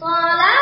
صلاة